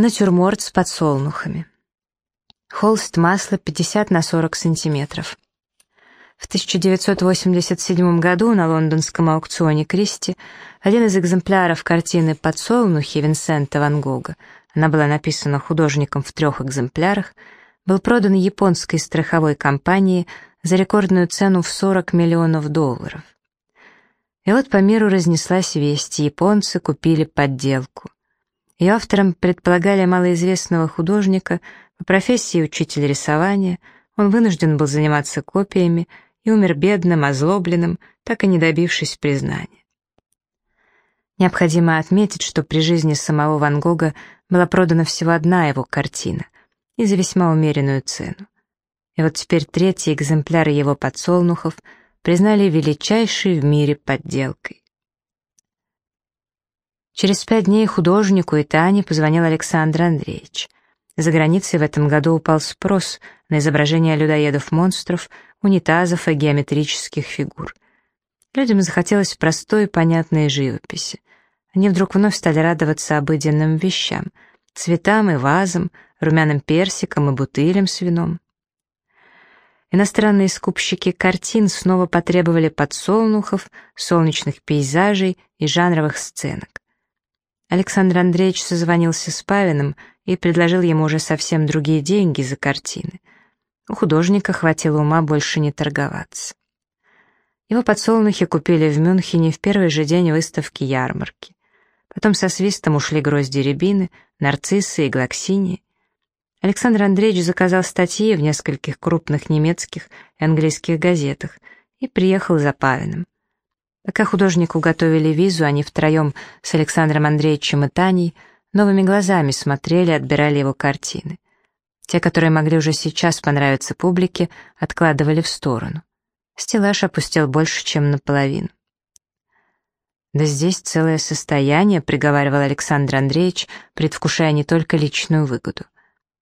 Натюрморт с подсолнухами. Холст масла 50 на 40 сантиметров. В 1987 году на лондонском аукционе Кристи один из экземпляров картины «Подсолнухи» Винсента Ван Гога, она была написана художником в трех экземплярах, был продан японской страховой компании за рекордную цену в 40 миллионов долларов. И вот по миру разнеслась весть, японцы купили подделку. Ее автором предполагали малоизвестного художника, по профессии учитель рисования, он вынужден был заниматься копиями и умер бедным, озлобленным, так и не добившись признания. Необходимо отметить, что при жизни самого Ван Гога была продана всего одна его картина и за весьма умеренную цену. И вот теперь третий экземпляр его подсолнухов признали величайшей в мире подделкой. Через пять дней художнику и Тане позвонил Александр Андреевич. За границей в этом году упал спрос на изображения людоедов-монстров, унитазов и геометрических фигур. Людям захотелось простой понятной живописи. Они вдруг вновь стали радоваться обыденным вещам — цветам и вазам, румяным персикам и бутылям с вином. Иностранные скупщики картин снова потребовали подсолнухов, солнечных пейзажей и жанровых сценок. Александр Андреевич созвонился с Павиным и предложил ему уже совсем другие деньги за картины. У художника хватило ума больше не торговаться. Его подсолнухи купили в Мюнхене в первый же день выставки ярмарки. Потом со свистом ушли грозди рябины, нарциссы и глоксинии. Александр Андреевич заказал статьи в нескольких крупных немецких и английских газетах и приехал за Павиным. Пока художнику готовили визу, они втроем с Александром Андреевичем и Таней новыми глазами смотрели, отбирали его картины. Те, которые могли уже сейчас понравиться публике, откладывали в сторону. Стеллаж опустил больше, чем наполовину. «Да здесь целое состояние», — приговаривал Александр Андреевич, предвкушая не только личную выгоду.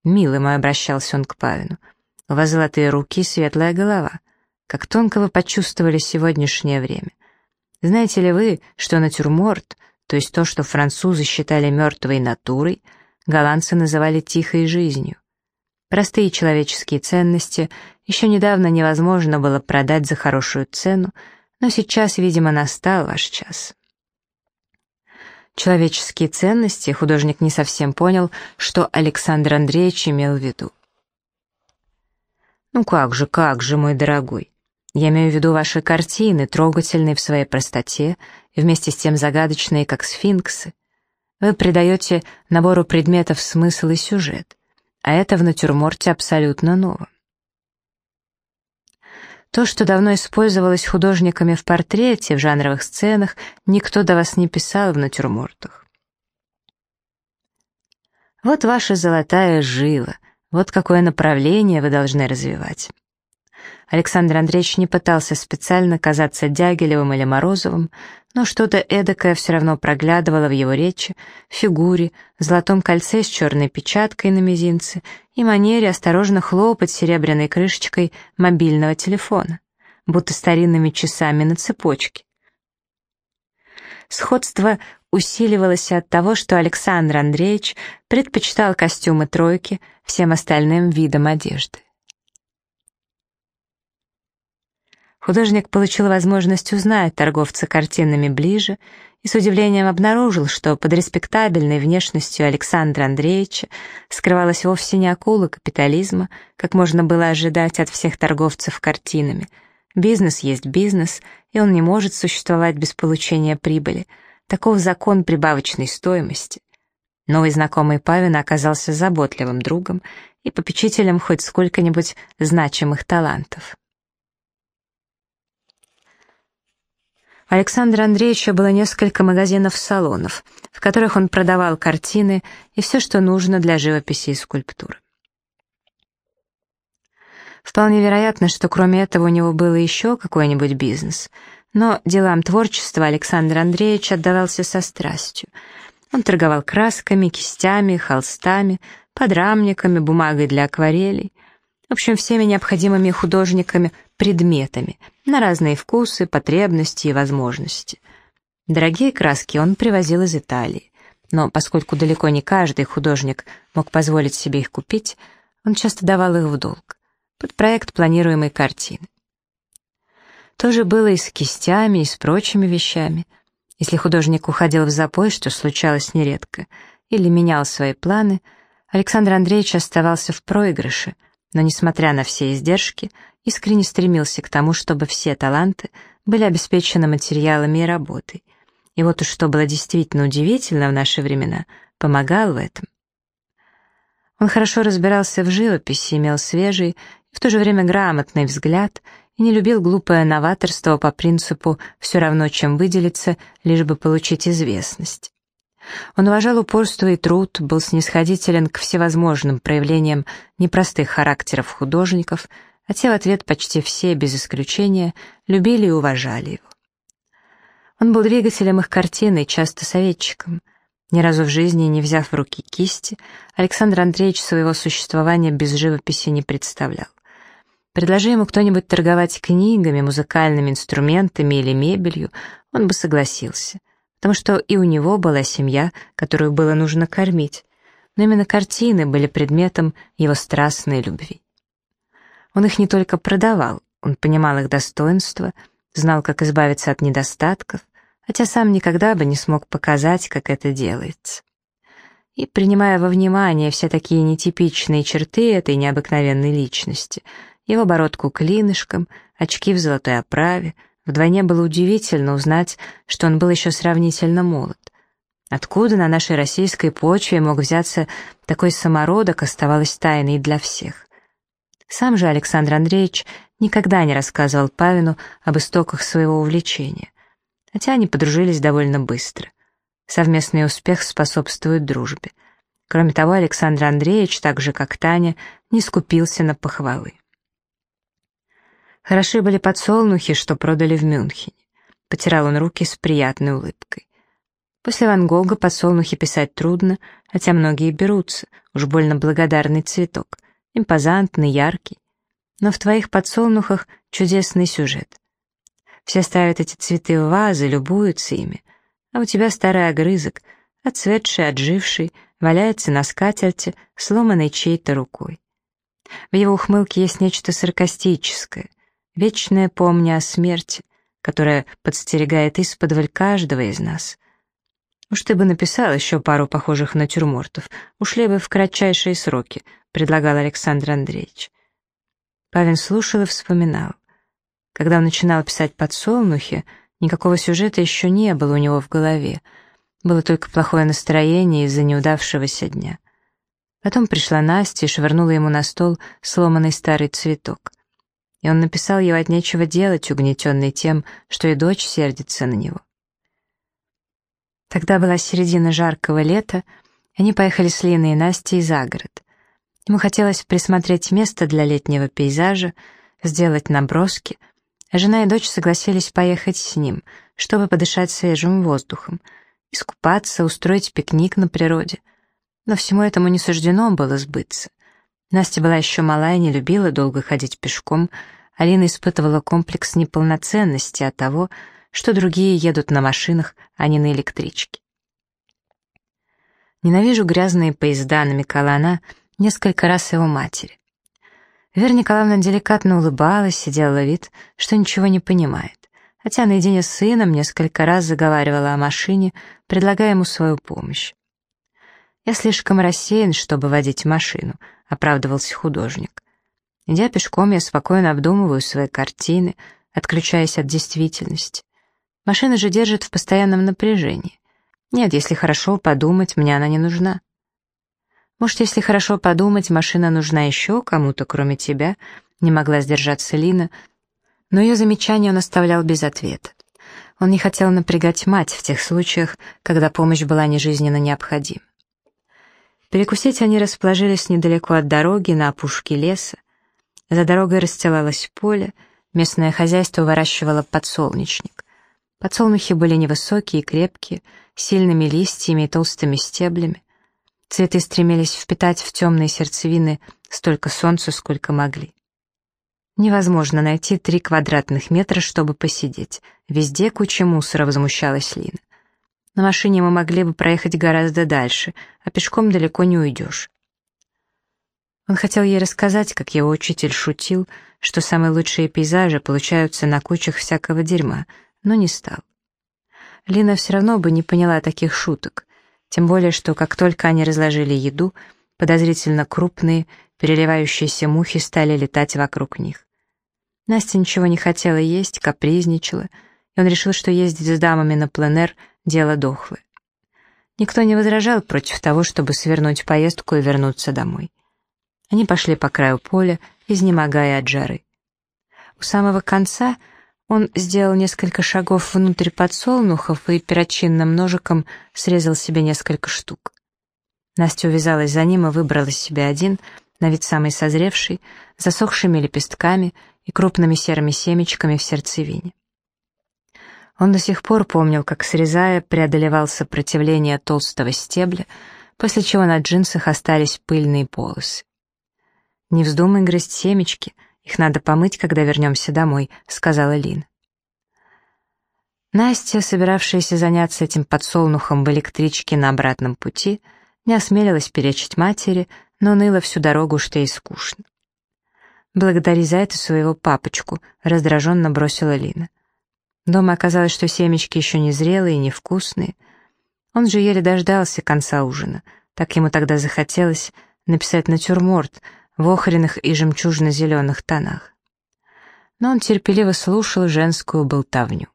«Милый мой», — обращался он к Павину, — «у вас золотые руки и светлая голова. Как тонко вы почувствовали сегодняшнее время. Знаете ли вы, что натюрморт, то есть то, что французы считали мертвой натурой, голландцы называли тихой жизнью? Простые человеческие ценности еще недавно невозможно было продать за хорошую цену, но сейчас, видимо, настал ваш час. Человеческие ценности художник не совсем понял, что Александр Андреевич имел в виду. «Ну как же, как же, мой дорогой, я имею в виду ваши картины, трогательные в своей простоте и вместе с тем загадочные, как сфинксы. Вы придаете набору предметов смысл и сюжет, а это в натюрморте абсолютно ново. То, что давно использовалось художниками в портрете, в жанровых сценах, никто до вас не писал в натюрмортах. Вот ваша золотая жила, вот какое направление вы должны развивать. Александр Андреевич не пытался специально казаться Дягилевым или Морозовым, но что-то эдакое все равно проглядывало в его речи, фигуре, золотом кольце с черной печаткой на мизинце и манере осторожно хлопать серебряной крышечкой мобильного телефона, будто старинными часами на цепочке. Сходство усиливалось от того, что Александр Андреевич предпочитал костюмы тройки всем остальным видам одежды. Художник получил возможность узнать торговца картинами ближе и с удивлением обнаружил, что под респектабельной внешностью Александра Андреевича скрывалась вовсе не акула капитализма, как можно было ожидать от всех торговцев картинами. Бизнес есть бизнес, и он не может существовать без получения прибыли. Таков закон прибавочной стоимости. Новый знакомый Павин оказался заботливым другом и попечителем хоть сколько-нибудь значимых талантов. Александра Андреевича было несколько магазинов-салонов, в которых он продавал картины и все, что нужно для живописи и скульптуры. Вполне вероятно, что кроме этого у него был еще какой-нибудь бизнес, но делам творчества Александр Андреевич отдавался со страстью. Он торговал красками, кистями, холстами, подрамниками, бумагой для акварелей, в общем, всеми необходимыми художниками предметами на разные вкусы, потребности и возможности. Дорогие краски он привозил из Италии. но поскольку далеко не каждый художник мог позволить себе их купить, он часто давал их в долг, под проект планируемой картины. То же было и с кистями, и с прочими вещами. Если художник уходил в запой, что случалось нередко, или менял свои планы, Александр Андреевич оставался в проигрыше, но, несмотря на все издержки, искренне стремился к тому, чтобы все таланты были обеспечены материалами и работой. И вот уж что было действительно удивительно в наши времена, помогал в этом. Он хорошо разбирался в живописи, имел свежий и в то же время грамотный взгляд и не любил глупое новаторство по принципу «все равно, чем выделиться, лишь бы получить известность». Он уважал упорство и труд, был снисходителен к всевозможным проявлениям непростых характеров художников, а те в ответ почти все, без исключения, любили и уважали его. Он был двигателем их картины и часто советчиком. Ни разу в жизни не взяв в руки кисти, Александр Андреевич своего существования без живописи не представлял. Предложи ему кто-нибудь торговать книгами, музыкальными инструментами или мебелью, он бы согласился, потому что и у него была семья, которую было нужно кормить, но именно картины были предметом его страстной любви. Он их не только продавал, он понимал их достоинства, знал, как избавиться от недостатков, хотя сам никогда бы не смог показать, как это делается. И, принимая во внимание все такие нетипичные черты этой необыкновенной личности, его бородку клинышком, очки в золотой оправе, вдвойне было удивительно узнать, что он был еще сравнительно молод. Откуда на нашей российской почве мог взяться такой самородок, оставалось тайной для всех. Сам же Александр Андреевич никогда не рассказывал Павину об истоках своего увлечения хотя они подружились довольно быстро. Совместный успех способствует дружбе. Кроме того, Александр Андреевич, так же как Таня, не скупился на похвалы. Хороши были подсолнухи, что продали в Мюнхене. Потирал он руки с приятной улыбкой. После Ван Гога подсолнухи писать трудно, хотя многие берутся, уж больно благодарный цветок, импозантный, яркий. Но в твоих подсолнухах чудесный сюжет. Все ставят эти цветы в вазы, любуются ими. А у тебя старый огрызок, отцветший, отживший, валяется на скатерти, сломанной чьей-то рукой. В его ухмылке есть нечто саркастическое, вечное помня о смерти, которая подстерегает исподволь каждого из нас. Уж ты бы написал еще пару похожих натюрмортов, ушли бы в кратчайшие сроки, предлагал Александр Андреевич. Павин слушал и вспоминал. Когда он начинал писать «Подсолнухи», никакого сюжета еще не было у него в голове. Было только плохое настроение из-за неудавшегося дня. Потом пришла Настя и швырнула ему на стол сломанный старый цветок. И он написал ей от нечего делать, угнетенный тем, что и дочь сердится на него. Тогда была середина жаркого лета, они поехали с Линой и Настей за город. Ему хотелось присмотреть место для летнего пейзажа, сделать наброски — Жена и дочь согласились поехать с ним, чтобы подышать свежим воздухом, искупаться, устроить пикник на природе. Но всему этому не суждено было сбыться. Настя была еще мала и не любила долго ходить пешком, Алина испытывала комплекс неполноценности от того, что другие едут на машинах, а не на электричке. «Ненавижу грязные поезда», — намекала она несколько раз его матери. Вера Николаевна деликатно улыбалась и делала вид, что ничего не понимает, хотя наедине с сыном несколько раз заговаривала о машине, предлагая ему свою помощь. «Я слишком рассеян, чтобы водить машину», — оправдывался художник. Идя пешком, я спокойно обдумываю свои картины, отключаясь от действительности. Машина же держит в постоянном напряжении. Нет, если хорошо подумать, мне она не нужна. Может, если хорошо подумать, машина нужна еще кому-то, кроме тебя, не могла сдержаться Лина, но ее замечание он оставлял без ответа. Он не хотел напрягать мать в тех случаях, когда помощь была нежизненно необходима. Перекусить они расположились недалеко от дороги, на опушке леса. За дорогой расстилалось поле, местное хозяйство выращивало подсолнечник. Подсолнухи были невысокие и крепкие, сильными листьями и толстыми стеблями. Цветы стремились впитать в темные сердцевины столько солнца, сколько могли. Невозможно найти три квадратных метра, чтобы посидеть. Везде куча мусора, возмущалась Лина. На машине мы могли бы проехать гораздо дальше, а пешком далеко не уйдешь. Он хотел ей рассказать, как его учитель шутил, что самые лучшие пейзажи получаются на кучах всякого дерьма, но не стал. Лина все равно бы не поняла таких шуток, тем более, что как только они разложили еду, подозрительно крупные, переливающиеся мухи стали летать вокруг них. Настя ничего не хотела есть, капризничала, и он решил, что ездить с дамами на пленэр — дело дохлое. Никто не возражал против того, чтобы свернуть поездку и вернуться домой. Они пошли по краю поля, изнемогая от жары. У самого конца он сделал несколько шагов внутрь подсолнухов и перочинным ножиком срезал себе несколько штук. Настя увязалась за ним и выбрала себе один, на вид самый созревший, засохшими лепестками и крупными серыми семечками в сердцевине. Он до сих пор помнил, как, срезая, преодолевал сопротивление толстого стебля, после чего на джинсах остались пыльные полосы. «Не вздумай грызть семечки, их надо помыть, когда вернемся домой», — сказала Лин. Настя, собиравшаяся заняться этим подсолнухом в электричке на обратном пути, не осмелилась перечить матери, но ныла всю дорогу, что ей скучно. «Благодари за это своего папочку», — раздраженно бросила Лина. Дома оказалось, что семечки еще не зрелые и невкусные. Он же еле дождался конца ужина. Так ему тогда захотелось написать натюрморт, в охренных и жемчужно-зеленых тонах. Но он терпеливо слушал женскую болтовню.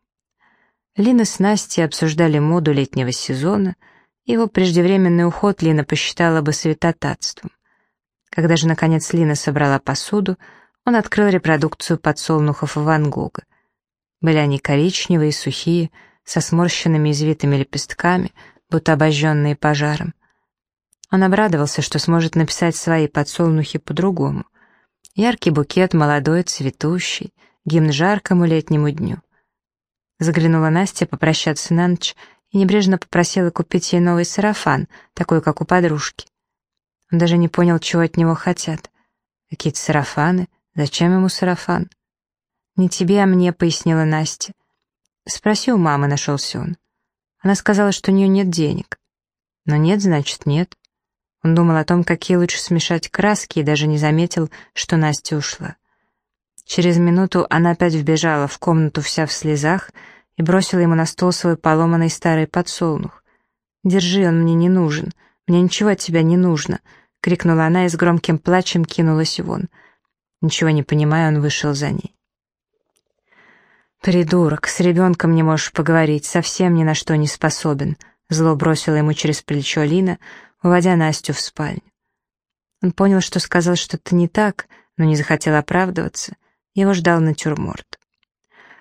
Лина с Настей обсуждали моду летнего сезона, его преждевременный уход Лина посчитала бы святотатством. Когда же, наконец, Лина собрала посуду, он открыл репродукцию подсолнухов Ван Гога. Были они коричневые, сухие, со сморщенными извитыми лепестками, будто обожженные пожаром. Он обрадовался, что сможет написать свои подсолнухи по-другому. Яркий букет, молодой, цветущий, гимн жаркому летнему дню. Заглянула Настя попрощаться на ночь и небрежно попросила купить ей новый сарафан, такой, как у подружки. Он даже не понял, чего от него хотят. Какие-то сарафаны? Зачем ему сарафан? «Не тебе, а мне», — пояснила Настя. «Спроси у мамы», — нашелся он. Она сказала, что у нее нет денег. Но нет, значит, нет. Он думал о том, какие лучше смешать краски, и даже не заметил, что Настя ушла. Через минуту она опять вбежала в комнату вся в слезах и бросила ему на стол свой поломанный старый подсолнух. «Держи, он мне не нужен. Мне ничего от тебя не нужно», — крикнула она и с громким плачем кинулась вон. Ничего не понимая, он вышел за ней. «Придурок, с ребенком не можешь поговорить, совсем ни на что не способен», — зло бросила ему через плечо Лина, уводя Настю в спальню. Он понял, что сказал что-то не так, но не захотел оправдываться. Его ждал натюрморт.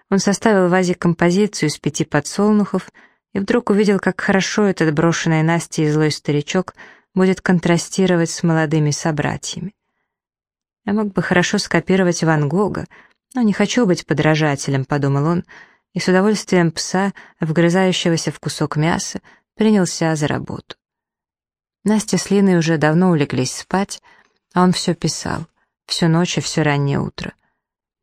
Он составил в вазе композицию из пяти подсолнухов и вдруг увидел, как хорошо этот брошенный Настей злой старичок будет контрастировать с молодыми собратьями. Я мог бы хорошо скопировать Ван Гога, но не хочу быть подражателем, подумал он, и с удовольствием пса, вгрызающегося в кусок мяса, принялся за работу. Настя с Линой уже давно улеглись спать, а он все писал, всю ночь и все раннее утро.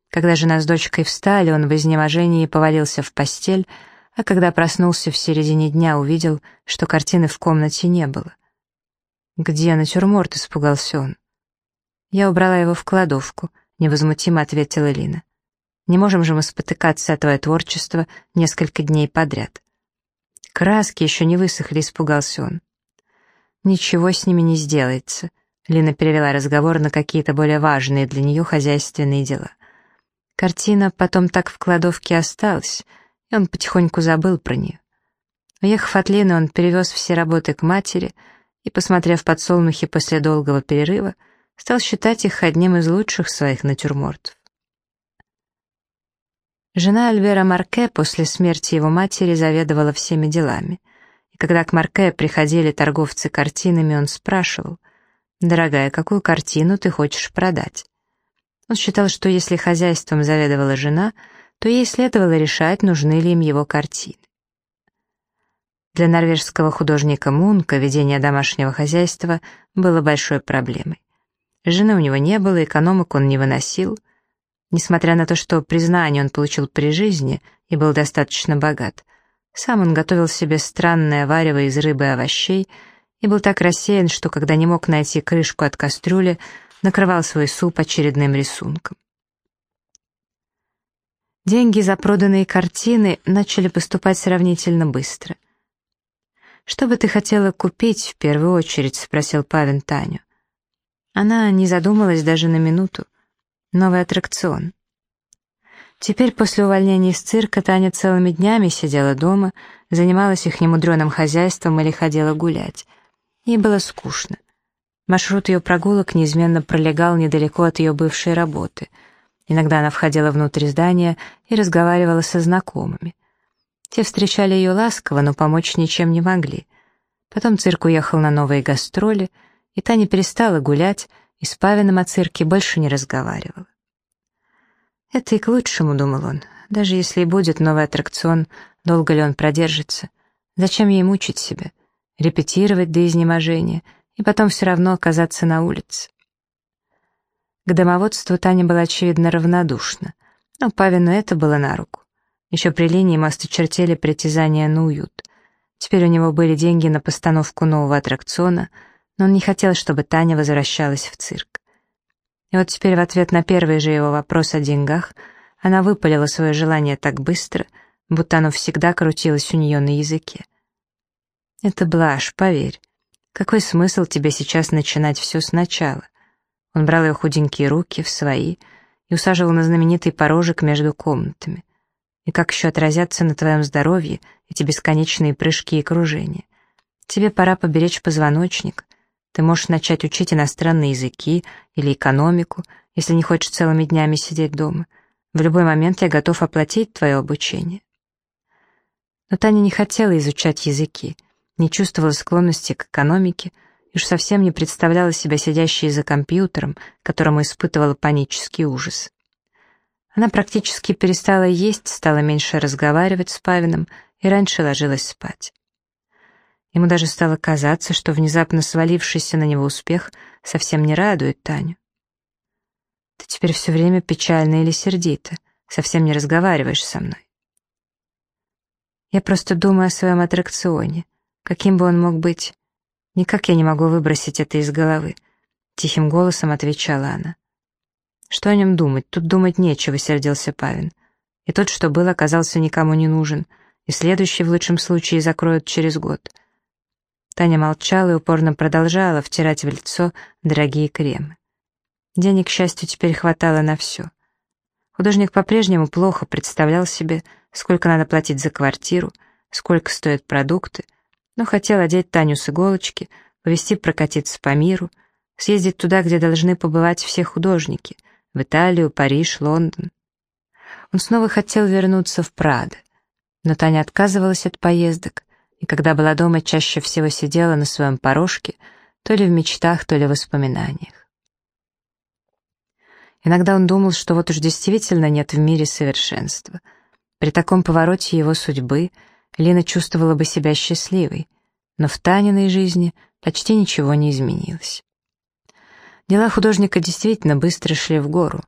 Когда жена с дочкой встали, он в изнеможении повалился в постель, а когда проснулся в середине дня, увидел, что картины в комнате не было. «Где натюрморт?» — испугался он. «Я убрала его в кладовку», — невозмутимо ответила Лина. «Не можем же мы спотыкаться от твое творчество несколько дней подряд». «Краски еще не высохли», — испугался он. Ничего с ними не сделается. Лина перевела разговор на какие-то более важные для нее хозяйственные дела. Картина потом так в кладовке осталась, и он потихоньку забыл про нее. Уехав от Лины, он перевез все работы к матери и, посмотрев подсолнухи после долгого перерыва, стал считать их одним из лучших своих натюрмортов. Жена Альвера Марке после смерти его матери заведовала всеми делами — когда к Марке приходили торговцы картинами, он спрашивал, «Дорогая, какую картину ты хочешь продать?» Он считал, что если хозяйством заведовала жена, то ей следовало решать, нужны ли им его картины. Для норвежского художника Мунка ведение домашнего хозяйства было большой проблемой. Жены у него не было, экономок он не выносил. Несмотря на то, что признание он получил при жизни и был достаточно богат, Сам он готовил себе странное варево из рыбы и овощей и был так рассеян, что, когда не мог найти крышку от кастрюли, накрывал свой суп очередным рисунком. Деньги за проданные картины начали поступать сравнительно быстро. «Что бы ты хотела купить в первую очередь?» — спросил Павин Таню. Она не задумалась даже на минуту. Новый аттракцион. Теперь после увольнения из цирка Таня целыми днями сидела дома, занималась их немудреным хозяйством или ходила гулять. Ей было скучно. Маршрут ее прогулок неизменно пролегал недалеко от ее бывшей работы. Иногда она входила внутрь здания и разговаривала со знакомыми. Те встречали ее ласково, но помочь ничем не могли. Потом цирк уехал на новые гастроли, и Таня перестала гулять, и с Павиным о цирке больше не разговаривала. «Это и к лучшему», — думал он. «Даже если и будет новый аттракцион, долго ли он продержится? Зачем ей мучить себя? Репетировать до изнеможения и потом все равно оказаться на улице?» К домоводству Таня была, очевидно, равнодушна. Но Павину это было на руку. Еще при линии ему осточертели притязания на уют. Теперь у него были деньги на постановку нового аттракциона, но он не хотел, чтобы Таня возвращалась в цирк. И вот теперь в ответ на первый же его вопрос о деньгах она выпалила свое желание так быстро, будто оно всегда крутилось у нее на языке. «Это блажь, поверь. Какой смысл тебе сейчас начинать все сначала?» Он брал ее худенькие руки в свои и усаживал на знаменитый порожек между комнатами. И как еще отразятся на твоем здоровье эти бесконечные прыжки и кружения? Тебе пора поберечь позвоночник, ты можешь начать учить иностранные языки или экономику, если не хочешь целыми днями сидеть дома. В любой момент я готов оплатить твое обучение. Но Таня не хотела изучать языки, не чувствовала склонности к экономике и уж совсем не представляла себя сидящей за компьютером, которому испытывала панический ужас. Она практически перестала есть, стала меньше разговаривать с Павиным и раньше ложилась спать. Ему даже стало казаться, что внезапно свалившийся на него успех совсем не радует Таню. «Ты теперь все время печально или сердито, совсем не разговариваешь со мной». «Я просто думаю о своем аттракционе, каким бы он мог быть. Никак я не могу выбросить это из головы», — тихим голосом отвечала она. «Что о нем думать? Тут думать нечего», — сердился Павин. «И тот, что был, оказался никому не нужен, и следующий в лучшем случае закроют через год». Таня молчала и упорно продолжала втирать в лицо дорогие кремы. Денег, к счастью, теперь хватало на все. Художник по-прежнему плохо представлял себе, сколько надо платить за квартиру, сколько стоят продукты, но хотел одеть Таню с иголочки, повезти прокатиться по миру, съездить туда, где должны побывать все художники, в Италию, Париж, Лондон. Он снова хотел вернуться в Прадо, но Таня отказывалась от поездок, и когда была дома, чаще всего сидела на своем порожке, то ли в мечтах, то ли в воспоминаниях. Иногда он думал, что вот уж действительно нет в мире совершенства. При таком повороте его судьбы Лина чувствовала бы себя счастливой, но в Таниной жизни почти ничего не изменилось. Дела художника действительно быстро шли в гору.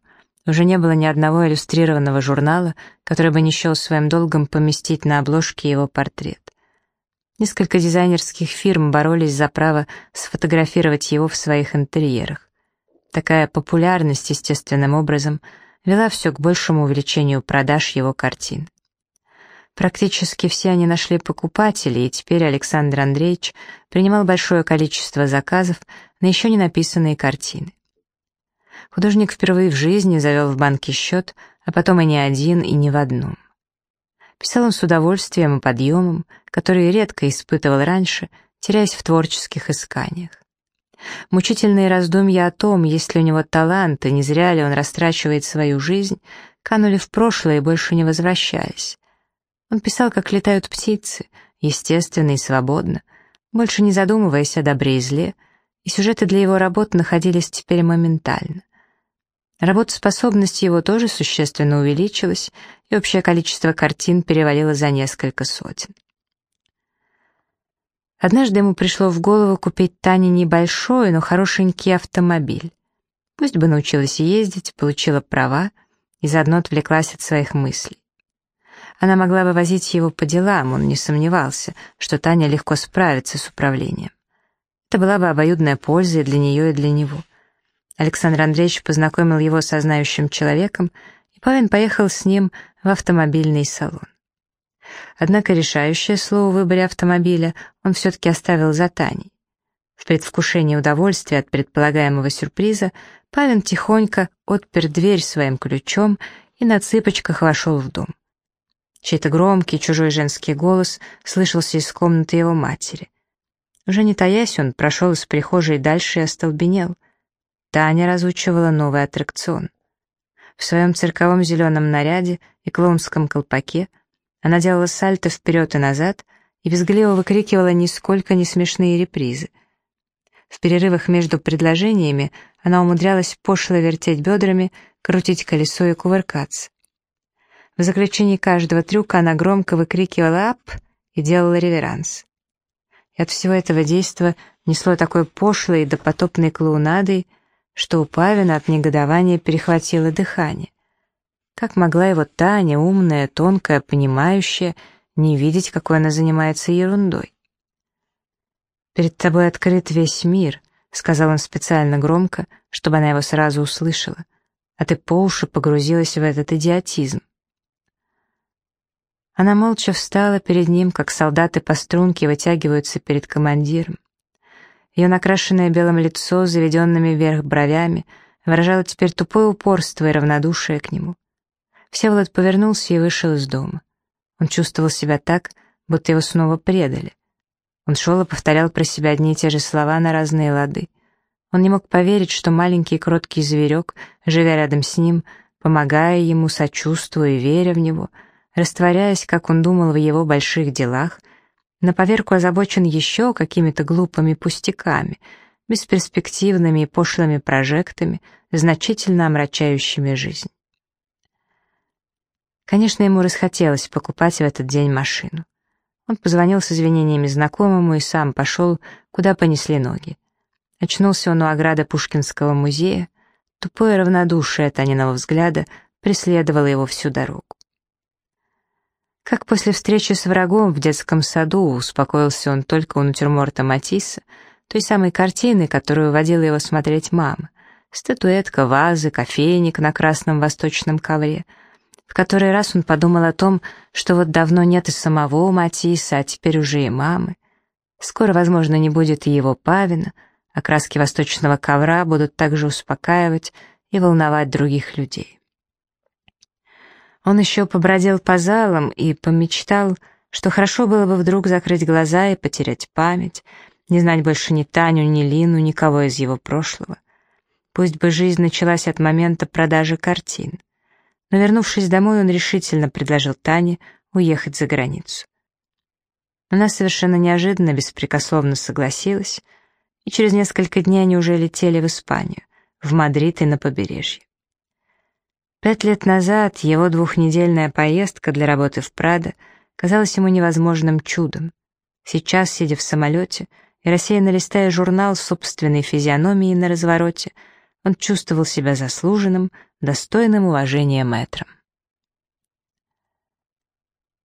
Уже не было ни одного иллюстрированного журнала, который бы не счел своим долгом поместить на обложке его портрет. Несколько дизайнерских фирм боролись за право сфотографировать его в своих интерьерах. Такая популярность, естественным образом, вела все к большему увеличению продаж его картин. Практически все они нашли покупателей, и теперь Александр Андреевич принимал большое количество заказов на еще не написанные картины. Художник впервые в жизни завел в банке счет, а потом и не один, и не в одном. Писал он с удовольствием и подъемом, который редко испытывал раньше, теряясь в творческих исканиях. Мучительные раздумья о том, есть ли у него талант и не зря ли он растрачивает свою жизнь, канули в прошлое и больше не возвращались. Он писал, как летают птицы, естественно и свободно, больше не задумываясь о добре и зле, и сюжеты для его работ находились теперь моментально. Работоспособность его тоже существенно увеличилась, и общее количество картин перевалило за несколько сотен. Однажды ему пришло в голову купить Тане небольшой, но хорошенький автомобиль. Пусть бы научилась ездить, получила права и заодно отвлеклась от своих мыслей. Она могла бы возить его по делам, он не сомневался, что Таня легко справится с управлением. Это была бы обоюдная польза и для нее, и для него. Александр Андреевич познакомил его со знающим человеком, и Павин поехал с ним в автомобильный салон. Однако решающее слово в выборе автомобиля он все-таки оставил за Таней. В предвкушении удовольствия от предполагаемого сюрприза Павин тихонько отпер дверь своим ключом и на цыпочках вошел в дом. Чей-то громкий чужой женский голос слышался из комнаты его матери. Уже не таясь, он прошел из прихожей дальше и остолбенел. Таня разучивала новый аттракцион. В своем цирковом зеленом наряде и клоунском колпаке она делала сальто вперед и назад и визгливо выкрикивала нисколько не смешные репризы. В перерывах между предложениями она умудрялась пошло вертеть бедрами, крутить колесо и кувыркаться. В заключении каждого трюка она громко выкрикивала «ап» и делала реверанс. И от всего этого действа несло такой пошлой допотопной клоунадой, что у Павина от негодования перехватило дыхание. Как могла его Таня, умная, тонкая, понимающая, не видеть, какой она занимается ерундой? «Перед тобой открыт весь мир», — сказал он специально громко, чтобы она его сразу услышала, а ты по уши погрузилась в этот идиотизм. Она молча встала перед ним, как солдаты по струнке вытягиваются перед командиром. Ее накрашенное белым лицо заведенными вверх бровями выражало теперь тупое упорство и равнодушие к нему. Всеволод повернулся и вышел из дома. Он чувствовал себя так, будто его снова предали. Он шел и повторял про себя одни и те же слова на разные лады. Он не мог поверить, что маленький кроткий зверек, живя рядом с ним, помогая ему, сочувствуя и веря в него — растворяясь, как он думал в его больших делах, на поверку озабочен еще какими-то глупыми пустяками, бесперспективными и пошлыми прожектами, значительно омрачающими жизнь. Конечно, ему расхотелось покупать в этот день машину. Он позвонил с извинениями знакомому и сам пошел, куда понесли ноги. Очнулся он у ограды Пушкинского музея, тупое равнодушие Таниного взгляда преследовало его всю дорогу. Как после встречи с врагом в детском саду успокоился он только у натюрморта Матисса, той самой картины, которую водила его смотреть мама. Статуэтка, вазы, кофейник на красном восточном ковре. В который раз он подумал о том, что вот давно нет и самого Матисса, а теперь уже и мамы. Скоро, возможно, не будет и его Павина, а краски восточного ковра будут также успокаивать и волновать других людей. Он еще побродил по залам и помечтал, что хорошо было бы вдруг закрыть глаза и потерять память, не знать больше ни Таню, ни Лину, никого из его прошлого. Пусть бы жизнь началась от момента продажи картин. Но вернувшись домой, он решительно предложил Тане уехать за границу. Она совершенно неожиданно, беспрекословно согласилась, и через несколько дней они уже летели в Испанию, в Мадрид и на побережье. Пять лет назад его двухнедельная поездка для работы в Прадо казалась ему невозможным чудом. Сейчас, сидя в самолете и рассеянно листая журнал собственной физиономии на развороте, он чувствовал себя заслуженным, достойным уважения мэтром.